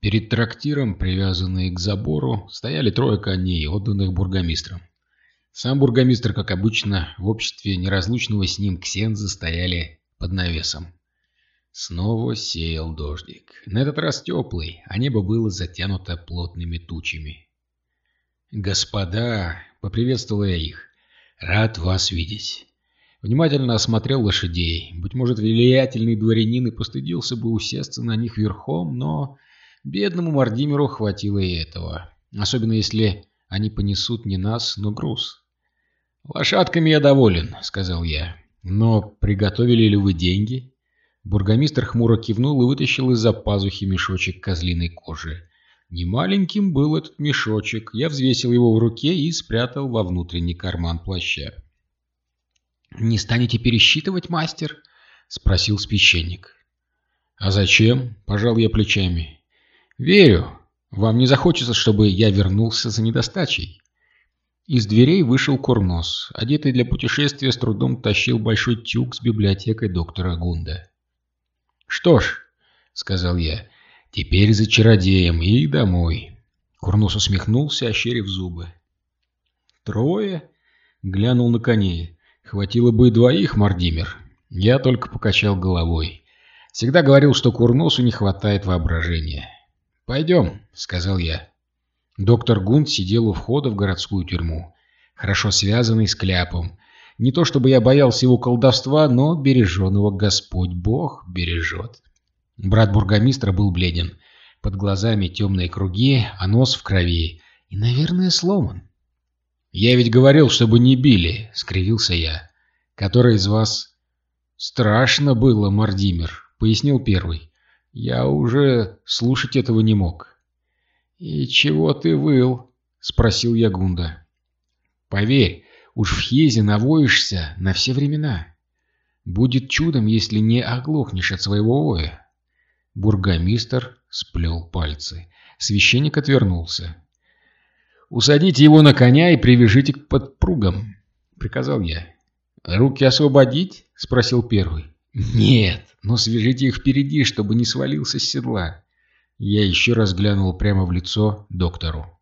Перед трактиром, привязанные к забору, стояли трое коней, отданных бургомистром. Сам бургомистр, как обычно, в обществе неразлучного с ним Ксенза стояли под навесом. Снова сеял дождик. На этот раз теплый, а небо было затянуто плотными тучами. «Господа!» — поприветствовал я их. «Рад вас видеть!» Внимательно осмотрел лошадей. Быть может, влиятельный дворянин и постыдился бы усесться на них верхом, но бедному Мардимеру хватило и этого. Особенно если они понесут не нас, но груз. «Лошадками я доволен», — сказал я. «Но приготовили ли вы деньги?» Бургомистр хмуро кивнул и вытащил из-за пазухи мешочек козлиной кожи. Немаленьким был этот мешочек. Я взвесил его в руке и спрятал во внутренний карман плаща. «Не станете пересчитывать, мастер?» — спросил священник. «А зачем?» — пожал я плечами. «Верю. Вам не захочется, чтобы я вернулся за недостачей». Из дверей вышел Курнос, одетый для путешествия, с трудом тащил большой тюк с библиотекой доктора Гунда. «Что ж», — сказал я, — «теперь за чародеем и домой». Курнос усмехнулся, ощерив зубы. «Трое?» — глянул на коней. «Хватило бы и двоих, Мардимер». Я только покачал головой. Всегда говорил, что Курносу не хватает воображения. «Пойдем», — сказал я. Доктор Гунд сидел у входа в городскую тюрьму, хорошо связанный с кляпом, не то чтобы я боялся его колдовства, но береженного Господь Бог бережет. Брат бургомистра был бледен. Под глазами темные круги, а нос в крови. И, наверное, сломан. «Я ведь говорил, чтобы не били», — скривился я. «Который из вас...» «Страшно было, Мардимер», — пояснил первый. «Я уже слушать этого не мог». «И чего ты выл?» — спросил я Гунда. «Поверь, Уж в Хезе навоишься на все времена. Будет чудом, если не оглохнешь от своего воя. Бургомистр сплел пальцы. Священник отвернулся. «Усадите его на коня и привяжите к подпругам», — приказал я. «Руки освободить?» — спросил первый. «Нет, но свяжите их впереди, чтобы не свалился с седла». Я еще раз глянул прямо в лицо доктору.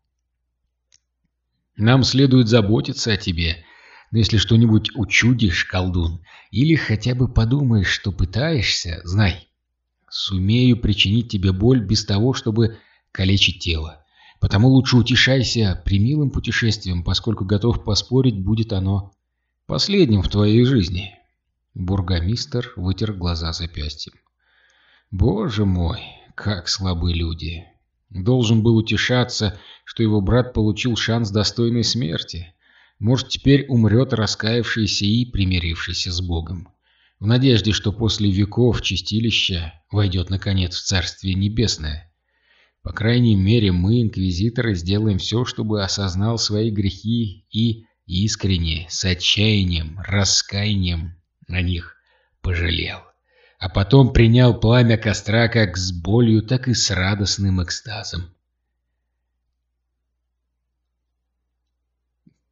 Нам следует заботиться о тебе. Но если что-нибудь учудишь, колдун, или хотя бы подумаешь, что пытаешься, знай, сумею причинить тебе боль без того, чтобы калечить тело. Потому лучше утешайся примилым путешествием, поскольку готов поспорить, будет оно последним в твоей жизни. Бургомистр вытер глаза запястьем. Боже мой, как слабы люди! Должен был утешаться, что его брат получил шанс достойной смерти. Может, теперь умрет раскаявшийся и примирившийся с Богом. В надежде, что после веков чистилища войдет, наконец, в Царствие Небесное. По крайней мере, мы, инквизиторы, сделаем все, чтобы осознал свои грехи и искренне, с отчаянием, раскаянием на них пожалел а потом принял пламя костра как с болью, так и с радостным экстазом.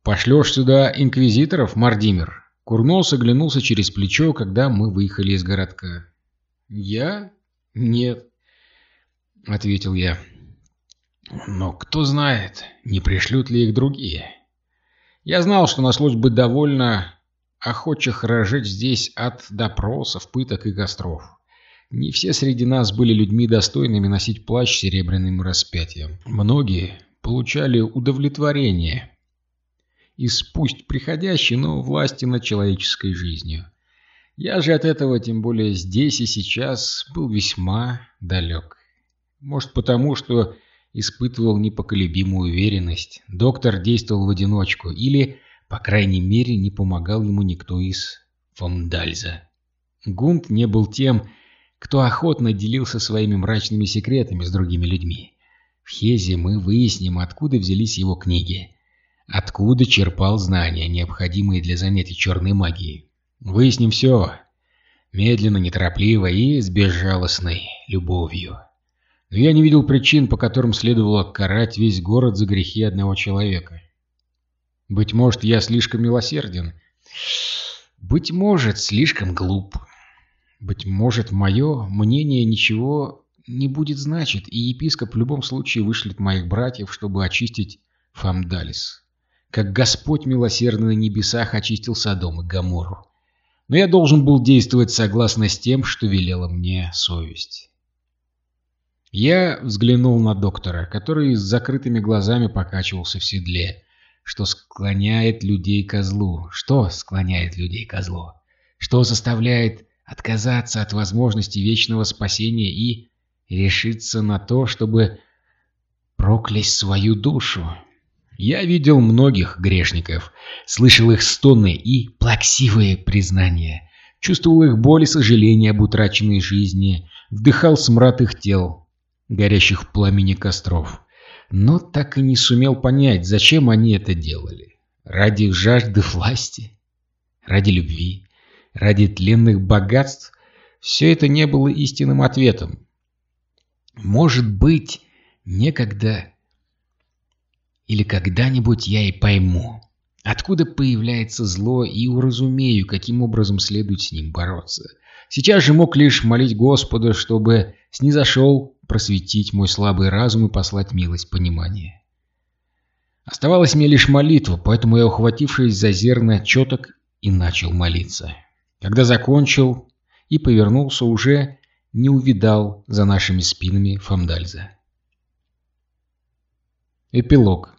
«Пошлешь сюда инквизиторов, Мардимер?» Курнос оглянулся через плечо, когда мы выехали из городка. «Я? Нет», — ответил я. «Но кто знает, не пришлют ли их другие?» Я знал, что нашлось бы довольно охочих разжечь здесь от допросов, пыток и костров. Не все среди нас были людьми достойными носить плащ серебряным распятием. Многие получали удовлетворение из пусть приходящей, но власти над человеческой жизнью. Я же от этого, тем более здесь и сейчас, был весьма далек. Может потому, что испытывал непоколебимую уверенность. Доктор действовал в одиночку или по крайней мере, не помогал ему никто из Фомдальза. Гунт не был тем, кто охотно делился своими мрачными секретами с другими людьми. В Хезе мы выясним, откуда взялись его книги, откуда черпал знания, необходимые для занятий черной магией. Выясним все, медленно, неторопливо и с безжалостной любовью. Но я не видел причин, по которым следовало карать весь город за грехи одного человека. Быть может, я слишком милосерден. Быть может, слишком глуп. Быть может, мое мнение ничего не будет значит, и епископ в любом случае вышлет моих братьев, чтобы очистить Фамдалис. Как Господь милосердно на небесах очистил Содом и Гоморру. Но я должен был действовать согласно с тем, что велела мне совесть. Я взглянул на доктора, который с закрытыми глазами покачивался в седле. Что склоняет людей к злу? Что склоняет людей к злу? Что заставляет отказаться от возможности вечного спасения и решиться на то, чтобы проклясть свою душу? Я видел многих грешников, слышал их стоны и плаксивые признания, чувствовал их боль и сожаление об утраченной жизни, вдыхал смрад их тел, горящих в пламени костров. Но так и не сумел понять, зачем они это делали. Ради жажды власти? Ради любви? Ради тленных богатств? Все это не было истинным ответом. Может быть, некогда или когда-нибудь я и пойму, откуда появляется зло и уразумею, каким образом следует с ним бороться. Сейчас же мог лишь молить Господа, чтобы снизошел просветить мой слабый разум и послать милость понимания. Оставалась мне лишь молитва, поэтому я, ухватившись за зерна четок, и начал молиться. Когда закончил и повернулся, уже не увидал за нашими спинами Фамдальза. Эпилог.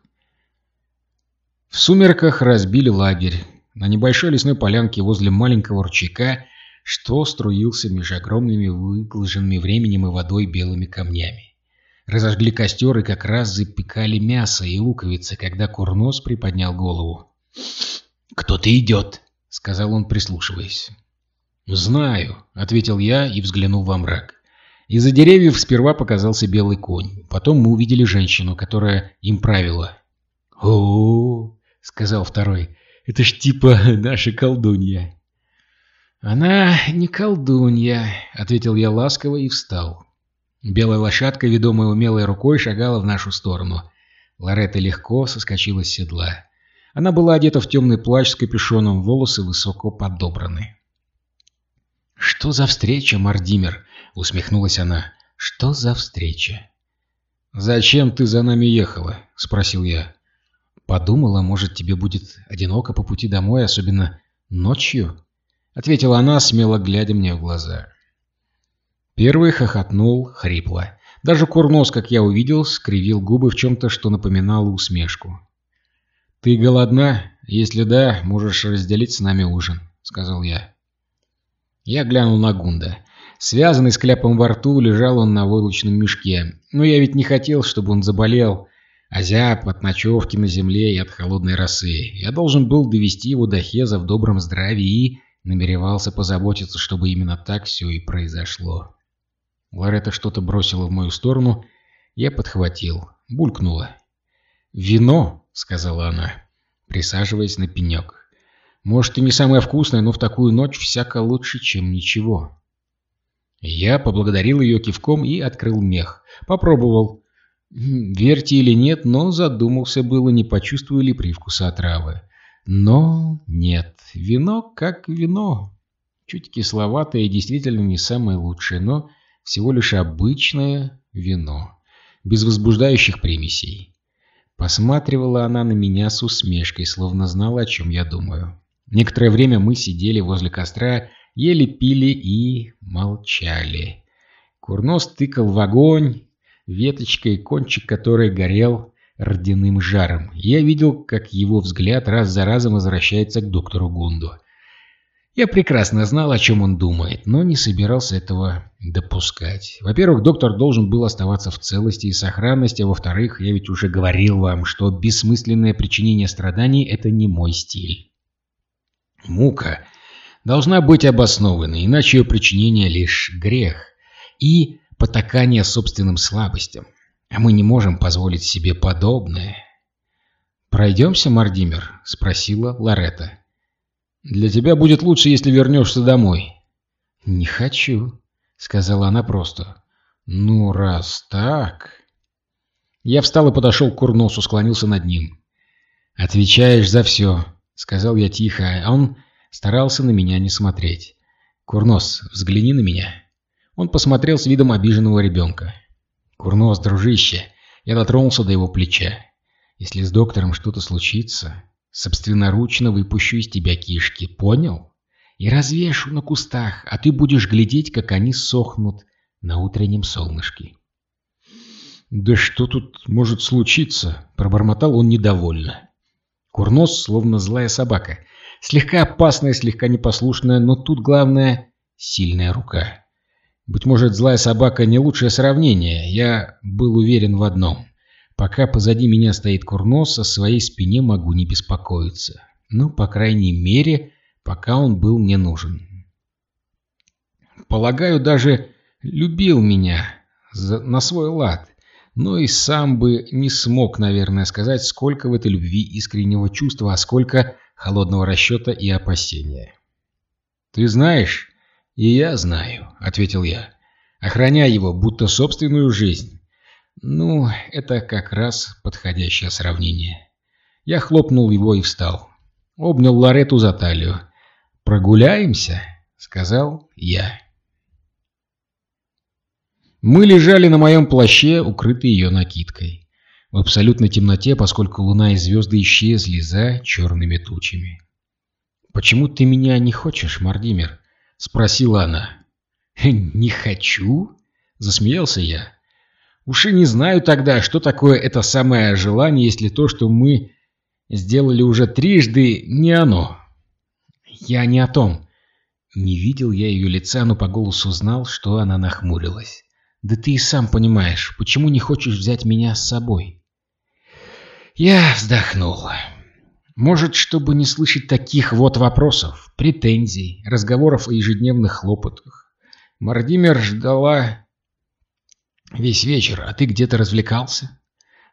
В сумерках разбили лагерь. На небольшой лесной полянке возле маленького ручейка что струился между огромными выглаженными временем и водой белыми камнями. Разожгли костер и как раз запекали мясо и луковицы, когда Курнос приподнял голову. «Кто-то идет!» — сказал он, прислушиваясь. «Знаю», — ответил я и взглянул во мрак. Из-за деревьев сперва показался белый конь. Потом мы увидели женщину, которая им правила. «О-о-о!» — сказал второй. «Это ж типа наша колдунья». «Она не колдунья», — ответил я ласково и встал. Белая лошадка, ведомая умелой рукой, шагала в нашу сторону. Лоретта легко соскочила с седла. Она была одета в темный плащ с капюшоном, волосы высоко подобраны. «Что за встреча, Мардимер?» — усмехнулась она. «Что за встреча?» «Зачем ты за нами ехала?» — спросил я. «Подумала, может, тебе будет одиноко по пути домой, особенно ночью?» Ответила она, смело глядя мне в глаза. Первый хохотнул хрипло. Даже Курнос, как я увидел, скривил губы в чем-то, что напоминало усмешку. «Ты голодна? Если да, можешь разделить с нами ужин», — сказал я. Я глянул на Гунда. Связанный с кляпом во рту, лежал он на войлочном мешке. Но я ведь не хотел, чтобы он заболел. Озяб от ночевки на земле и от холодной росы. Я должен был довести его до Хеза в добром здравии и Намеревался позаботиться, чтобы именно так все и произошло. Лоретта что-то бросила в мою сторону, я подхватил, булькнула. «Вино!» — сказала она, присаживаясь на пенек. «Может, и не самое вкусное, но в такую ночь всяко лучше, чем ничего». Я поблагодарил ее кивком и открыл мех. Попробовал. Верьте или нет, но задумался было, не почувствую ли привкуса отравы. Но нет, вино как вино. Чуть кисловатое и действительно не самое лучшее, но всего лишь обычное вино, без возбуждающих примесей. Посматривала она на меня с усмешкой, словно знала, о чем я думаю. Некоторое время мы сидели возле костра, ели, пили и молчали. Курнос тыкал в огонь, веточкой, кончик которой горел родяным жаром. Я видел, как его взгляд раз за разом возвращается к доктору Гунду. Я прекрасно знал, о чем он думает, но не собирался этого допускать. Во-первых, доктор должен был оставаться в целости и сохранности, а во-вторых, я ведь уже говорил вам, что бессмысленное причинение страданий – это не мой стиль. Мука должна быть обоснованной, иначе ее причинение – лишь грех и потакание собственным слабостям. А мы не можем позволить себе подобное. «Пройдемся, Мардимер?» — спросила Лоретта. «Для тебя будет лучше, если вернешься домой». «Не хочу», — сказала она просто. «Ну, раз так...» Я встал и подошел к Курносу, склонился над ним. «Отвечаешь за все», — сказал я тихо, а он старался на меня не смотреть. «Курнос, взгляни на меня». Он посмотрел с видом обиженного ребенка. «Курнос, дружище!» Я дотронулся до его плеча. «Если с доктором что-то случится, собственноручно выпущу из тебя кишки, понял? И развешу на кустах, а ты будешь глядеть, как они сохнут на утреннем солнышке». «Да что тут может случиться?» — пробормотал он недовольно. Курнос, словно злая собака. Слегка опасная, слегка непослушная, но тут главное — сильная рука. Быть может, злая собака не лучшее сравнение. Я был уверен в одном. Пока позади меня стоит Курнос, о своей спине могу не беспокоиться. Ну, по крайней мере, пока он был мне нужен. Полагаю, даже любил меня за, на свой лад но и сам бы не смог, наверное, сказать, сколько в этой любви искреннего чувства, а сколько холодного расчета и опасения. «Ты знаешь, и я знаю», — ответил я, охраняя его, будто собственную жизнь. Ну, это как раз подходящее сравнение. Я хлопнул его и встал. Обнял Лорету за талию. «Прогуляемся?» — сказал я. Мы лежали на моем плаще, укрытые ее накидкой. В абсолютной темноте, поскольку луна и звезды исчезли за черными тучами. «Почему ты меня не хочешь, Мардимер?» — спросила она. «Не хочу?» — засмеялся я. «Уж и не знаю тогда, что такое это самое желание, если то, что мы сделали уже трижды, не оно». «Я не о том». Не видел я ее лица, но по голосу знал, что она нахмурилась. Да ты и сам понимаешь, почему не хочешь взять меня с собой? Я вздохнул. Может, чтобы не слышать таких вот вопросов, претензий, разговоров о ежедневных хлопотах. Мардимер ждала весь вечер, а ты где-то развлекался?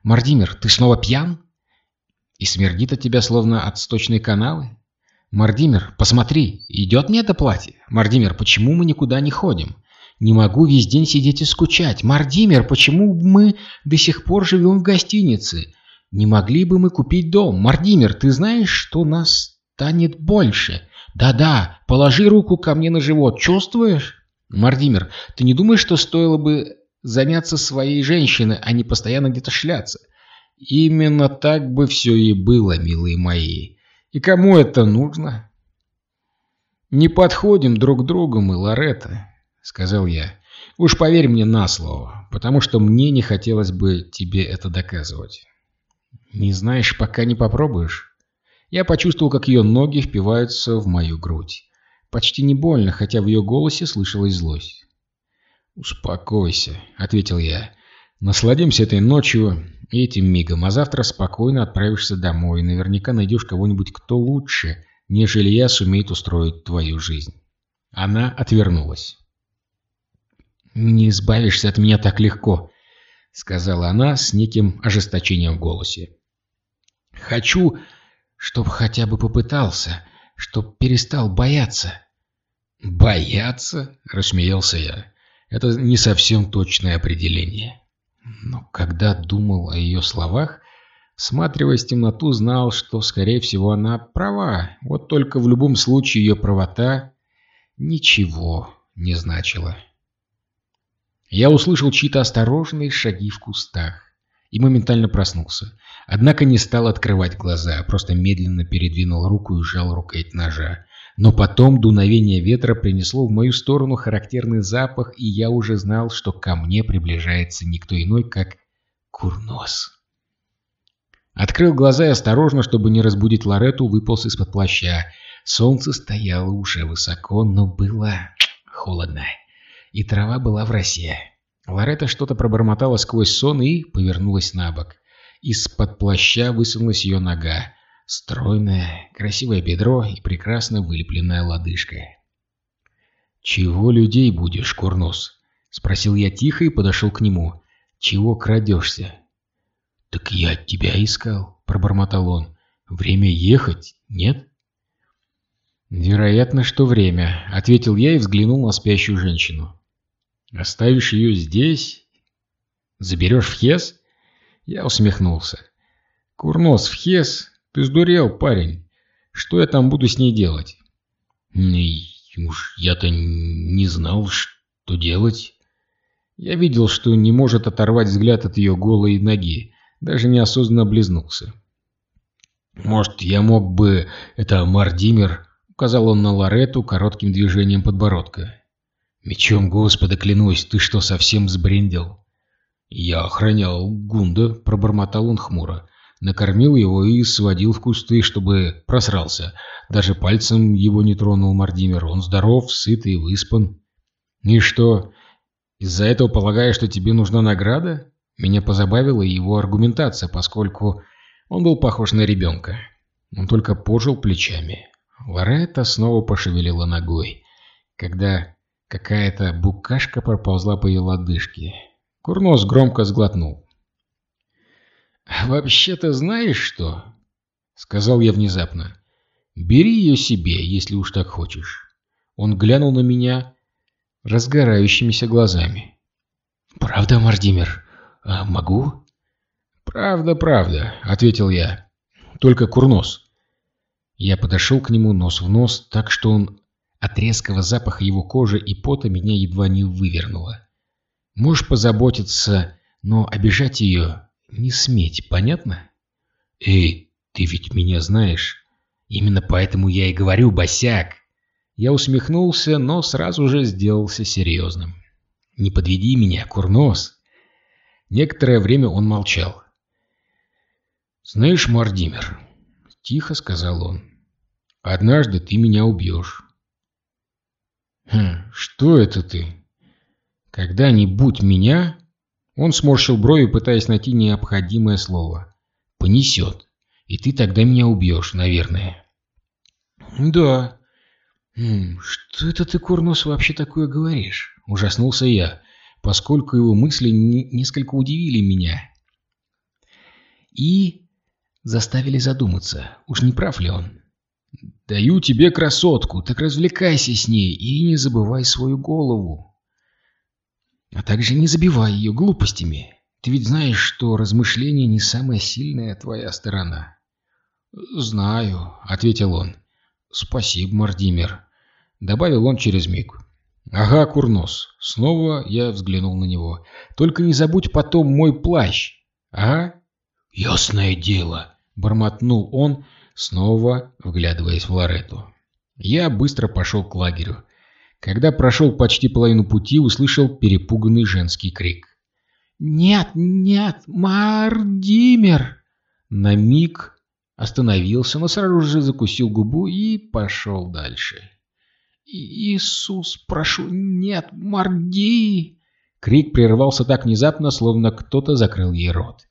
Мардимер, ты снова пьян? И смердит от тебя словно от сточной канавы? Мардимер, посмотри, идет мне это платье? Мардимер, почему мы никуда не ходим? Не могу весь день сидеть и скучать. Мардимер, почему мы до сих пор живем в гостинице? Не могли бы мы купить дом? Мардимер, ты знаешь, что нас станет больше? Да-да, положи руку ко мне на живот. Чувствуешь? Мардимер, ты не думаешь, что стоило бы заняться своей женщиной, а не постоянно где-то шляться? Именно так бы все и было, милые мои. И кому это нужно? Не подходим друг другу мы, Лоретта сказал я. «Уж поверь мне на слово, потому что мне не хотелось бы тебе это доказывать». «Не знаешь, пока не попробуешь?» Я почувствовал, как ее ноги впиваются в мою грудь. Почти не больно, хотя в ее голосе слышалась злость. «Успокойся», — ответил я. «Насладимся этой ночью и этим мигом, а завтра спокойно отправишься домой наверняка найдешь кого-нибудь, кто лучше, нежели я сумеет устроить твою жизнь». Она отвернулась. «Не избавишься от меня так легко», — сказала она с неким ожесточением в голосе. «Хочу, чтоб хотя бы попытался, чтоб перестал бояться». «Бояться?» — рассмеялся я. «Это не совсем точное определение». Но когда думал о ее словах, всматриваясь в темноту, знал, что, скорее всего, она права. Вот только в любом случае ее правота ничего не значила. Я услышал чьи-то осторожные шаги в кустах и моментально проснулся. Однако не стал открывать глаза, а просто медленно передвинул руку и сжал рукоять ножа. Но потом дуновение ветра принесло в мою сторону характерный запах, и я уже знал, что ко мне приближается никто иной, как Курнос. Открыл глаза и осторожно, чтобы не разбудить Лорету, выполз из-под плаща. Солнце стояло уже высоко, но было холодно и трава была в росе. Лоретта что-то пробормотала сквозь сон и повернулась на бок. Из-под плаща высунулась ее нога. Стройное, красивое бедро и прекрасно вылепленная лодыжка. «Чего людей будешь, Курнос?» — спросил я тихо и подошел к нему. «Чего крадешься?» «Так я тебя искал», — пробормотал он. «Время ехать, нет?» «Вероятно, что время», — ответил я и взглянул на спящую женщину. Оставишь ее здесь? Заберешь в Хес? Я усмехнулся. Курнос, в Хес? Ты сдурел, парень. Что я там буду с ней делать? Уж я-то не знал, Что делать? Я видел, что не может оторвать взгляд от ее голой ноги, даже неосознанно облизнулся. «Может, я мог бы... Это Мардимер...» — указал он на Лорету коротким движением подбородка. «Мечом Господа клянусь, ты что, совсем сбрендил?» «Я охранял Гунда», — пробормотал он хмуро. Накормил его и сводил в кусты, чтобы просрался. Даже пальцем его не тронул Мардимер. Он здоров, сыт и выспан. «И что, из-за этого полагаешь, что тебе нужна награда?» Меня позабавила его аргументация, поскольку он был похож на ребенка. Он только пожил плечами. Лоретта снова пошевелила ногой, когда какая-то букашка проползла по ее лодыжке. Курнос громко сглотнул. «Вообще-то знаешь что?» — сказал я внезапно. «Бери ее себе, если уж так хочешь». Он глянул на меня разгорающимися глазами. «Правда, Мардимер? А могу?» «Правда, правда», — ответил я. «Только курнос». Я подошел к нему нос в нос, так что он от резкого запаха его кожи и пота меня едва не вывернуло. Можешь позаботиться, но обижать ее не сметь, понятно? Эй, ты ведь меня знаешь. Именно поэтому я и говорю, босяк. Я усмехнулся, но сразу же сделался серьезным. Не подведи меня, курнос. Некоторое время он молчал. «Знаешь, Мардимер», — тихо сказал он, — «однажды ты меня убьешь». «Хм, что это ты?» Когда-нибудь меня... Он сморщил брови, пытаясь найти необходимое слово. Понесет. И ты тогда меня убьешь, наверное. Да. Что это ты, Курнос, вообще такое говоришь? Ужаснулся я, поскольку его мысли несколько удивили меня. И заставили задуматься, уж не прав ли он. «Даю тебе красотку, так развлекайся с ней и не забывай свою голову», а также не забивай ее глупостями. Ты ведь знаешь, что размышление не самая сильная твоя сторона. «Знаю», — ответил он. «Спасибо, Мардимер», — добавил он через миг. «Ага, Курнос». Снова я взглянул на него. «Только не забудь потом мой плащ». «Ага». «Ясное дело», — бормотнул он, снова вглядываясь в Лорету. Я быстро пошел к лагерю. Когда прошел почти половину пути, услышал перепуганный женский крик. «Нет, нет, Мардимер!» На миг остановился, но сразу же закусил губу и пошел дальше. «Иисус, прошу, нет, Марди!» Крик прервался так внезапно, словно кто-то закрыл ей рот.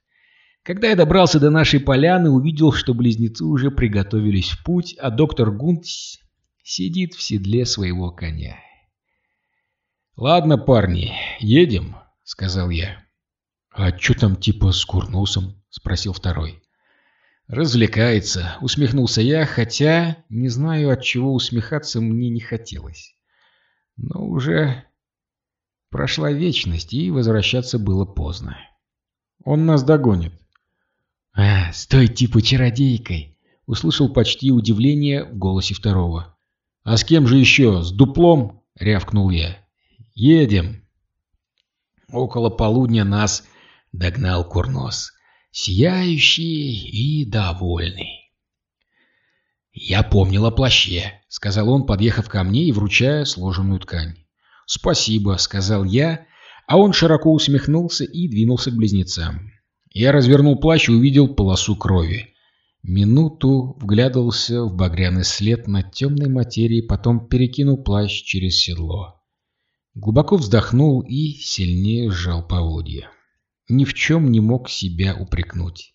Когда я добрался до нашей поляны, увидел, что близнецы уже приготовились в путь, а доктор Гунт сидит в седле своего коня. «Ладно, парни, едем», — сказал я. «А что там типа с курносом?» — спросил второй. «Развлекается», — усмехнулся я, хотя не знаю, от чего усмехаться мне не хотелось. Но уже прошла вечность, и возвращаться было поздно. Он нас догонит. «А, с той типа чародейкой!» — услышал почти удивление в голосе второго. «А с кем же еще? С дуплом?» — рявкнул я. Едем. Около полудня нас догнал Курнос, сияющий и довольный. «Я помнил о плаще», — сказал он, подъехав ко мне и вручая сложенную ткань. «Спасибо», — сказал я, а он широко усмехнулся и двинулся к близнецам. Я развернул плащ и увидел полосу крови. Минуту вглядывался в багряный след на темной материи, потом перекинул плащ через седло. Глубоко вздохнул и сильнее сжал поводья. Ни в чем не мог себя упрекнуть.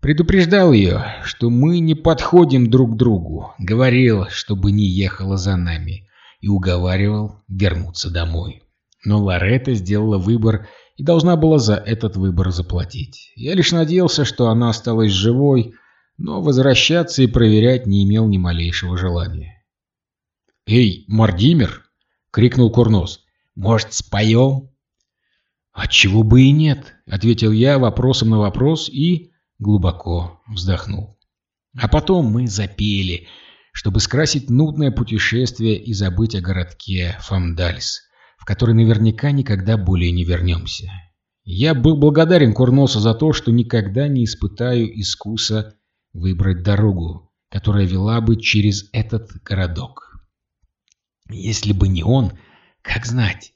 Предупреждал ее, что мы не подходим друг к другу, говорил, чтобы не ехала за нами, и уговаривал вернуться домой. Но Лоретта сделала выбор и должна была за этот выбор заплатить. Я лишь надеялся, что она осталась живой, но возвращаться и проверять не имел ни малейшего желания. «Эй, Мардимер!» — крикнул Курнос. «Может, споем?» «Отчего бы и нет», — ответил я вопросом на вопрос и глубоко вздохнул. А потом мы запели, чтобы скрасить нудное путешествие и забыть о городке Фамдальс, в который наверняка никогда более не вернемся. Я был благодарен Курносу за то, что никогда не испытаю искуса выбрать дорогу, которая вела бы через этот городок. Если бы не он, как знать?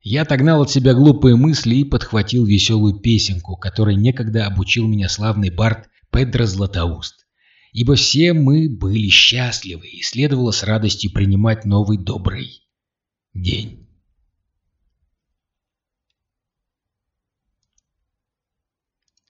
Я отогнал от себя глупые мысли и подхватил веселую песенку, которой некогда обучил меня славный бард Педро Златоуст. Ибо все мы были счастливы, и следовало с радостью принимать новый добрый день.